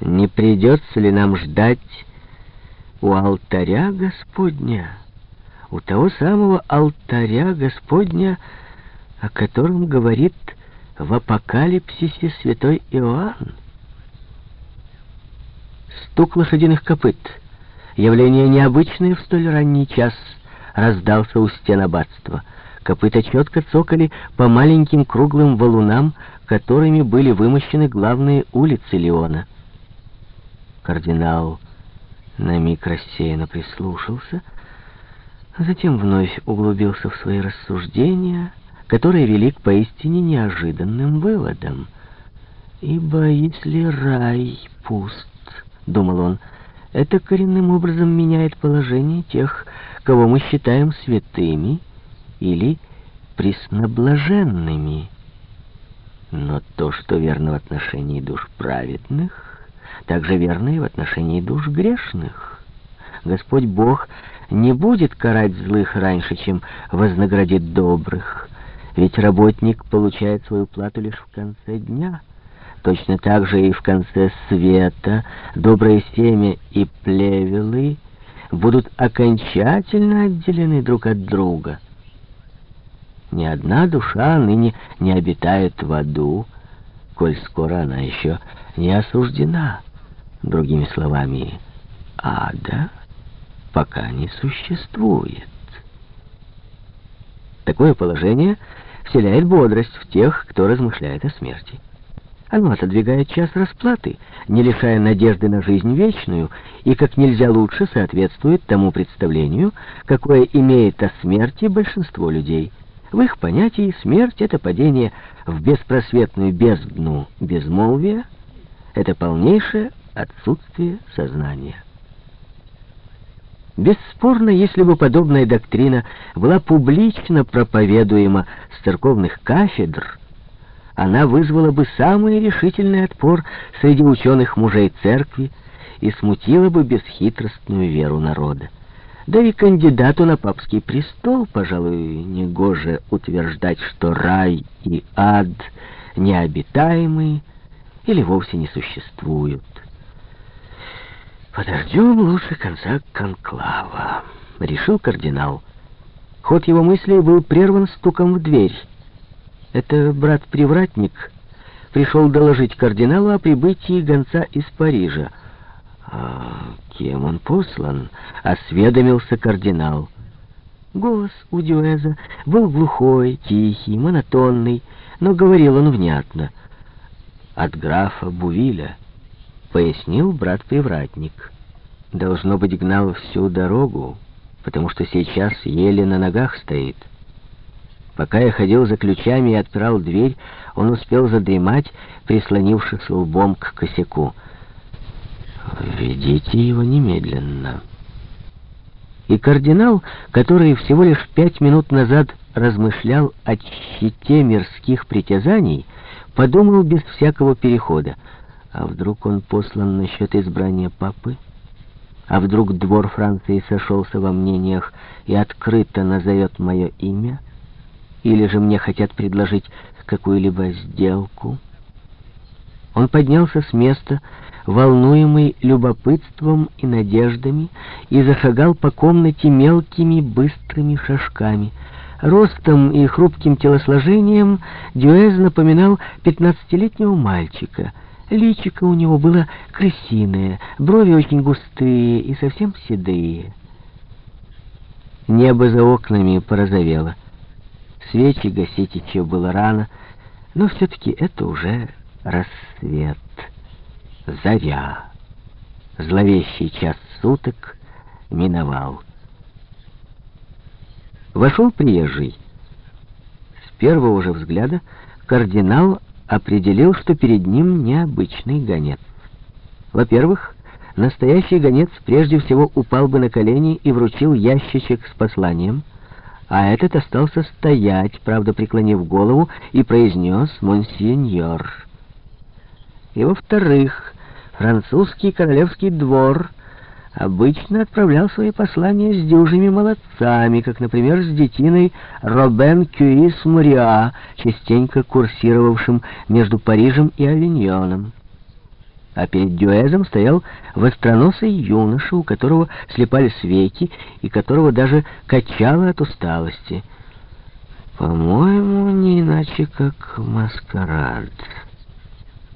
Не придется ли нам ждать у алтаря Господня, у того самого алтаря Господня, о котором говорит в апокалипсисе святой Иоанн? Стук лошадиных копыт, явление необычное в столь ранний час, раздался у стен аббатства. Копыта четко цокали по маленьким круглым валунам, которыми были вымощены главные улицы Леона. Кардинал на миг рассеянно прислушался, а затем вновь углубился в свои рассуждения, которые вели к поистине неожиданным выводам. «Ибо если рай пуст, — думал он, — это коренным образом меняет положение тех, кого мы считаем святыми или пресноблаженными. Но то, что верно в отношении душ праведных, также верно и в отношении душ грешных. Господь Бог не будет карать злых раньше, чем вознаградит добрых, ведь работник получает свою плату лишь в конце дня. Точно так же и в конце света доброе семя и плевелы будут окончательно отделены друг от друга. Ни одна душа ныне не обитает в аду, коль скоро она еще не осуждена. Другими словами, ада пока не существует. Такое положение вселяет бодрость в тех, кто размышляет о смерти. Оно отодвигает час расплаты, не лишая надежды на жизнь вечную, и как нельзя лучше соответствует тому представлению, какое имеет о смерти большинство людей. В их понятии смерть — это падение в беспросветную бездну безмолвия, это полнейшее отсутствие сознания. Бесспорно, если бы подобная доктрина была публично проповедуема с церковных кафедр, она вызвала бы самый решительный отпор среди ученых мужей церкви и смутила бы бесхитростную веру народа. Да и кандидату на папский престол, пожалуй, негоже утверждать, что рай и ад необитаемые или вовсе не существуют. «Подождем лучше конца конклава», — решил кардинал. Ход его мыслей был прерван стуком в дверь. Это брат-привратник пришел доложить кардиналу о прибытии гонца из Парижа. «А кем он послан?» — осведомился кардинал. Голос у Дюэза был глухой, тихий, монотонный, но говорил он внятно. «От графа Бувиля» пояснил брат-привратник. Должно быть, гнал всю дорогу, потому что сейчас еле на ногах стоит. Пока я ходил за ключами и отпирал дверь, он успел задремать, прислонившись лбом к косяку. «Ведите его немедленно». И кардинал, который всего лишь пять минут назад размышлял о щите мирских притязаний, подумал без всякого перехода — а вдруг он послан насчет избрания папы? А вдруг двор Франции сошелся во мнениях и открыто назовет мое имя? Или же мне хотят предложить какую-либо сделку? Он поднялся с места, волнуемый любопытством и надеждами, и зашагал по комнате мелкими быстрыми шажками. Ростом и хрупким телосложением Дюэз напоминал пятнадцатилетнего мальчика — Личико у него было крысиное, брови очень густые и совсем седые. Небо за окнами порозовело. Свечи гасить еще было рано, но все-таки это уже рассвет. Заря. Зловещий час суток миновал. Вошел приезжий. С первого же взгляда кардинал определил, что перед ним необычный гонец. Во-первых, настоящий гонец прежде всего упал бы на колени и вручил ящичек с посланием, а этот остался стоять, правда, преклонив голову, и произнес «Монсеньор». И во-вторых, французский королевский двор обычно отправлял свои послания с дюжими молодцами, как, например, с детиной Робен Кюис Муриа, частенько курсировавшим между Парижем и Авиньоном. а перед Дюэзом стоял востроносый юноша, у которого слепались веки и которого даже качало от усталости. «По-моему, не иначе, как маскарад».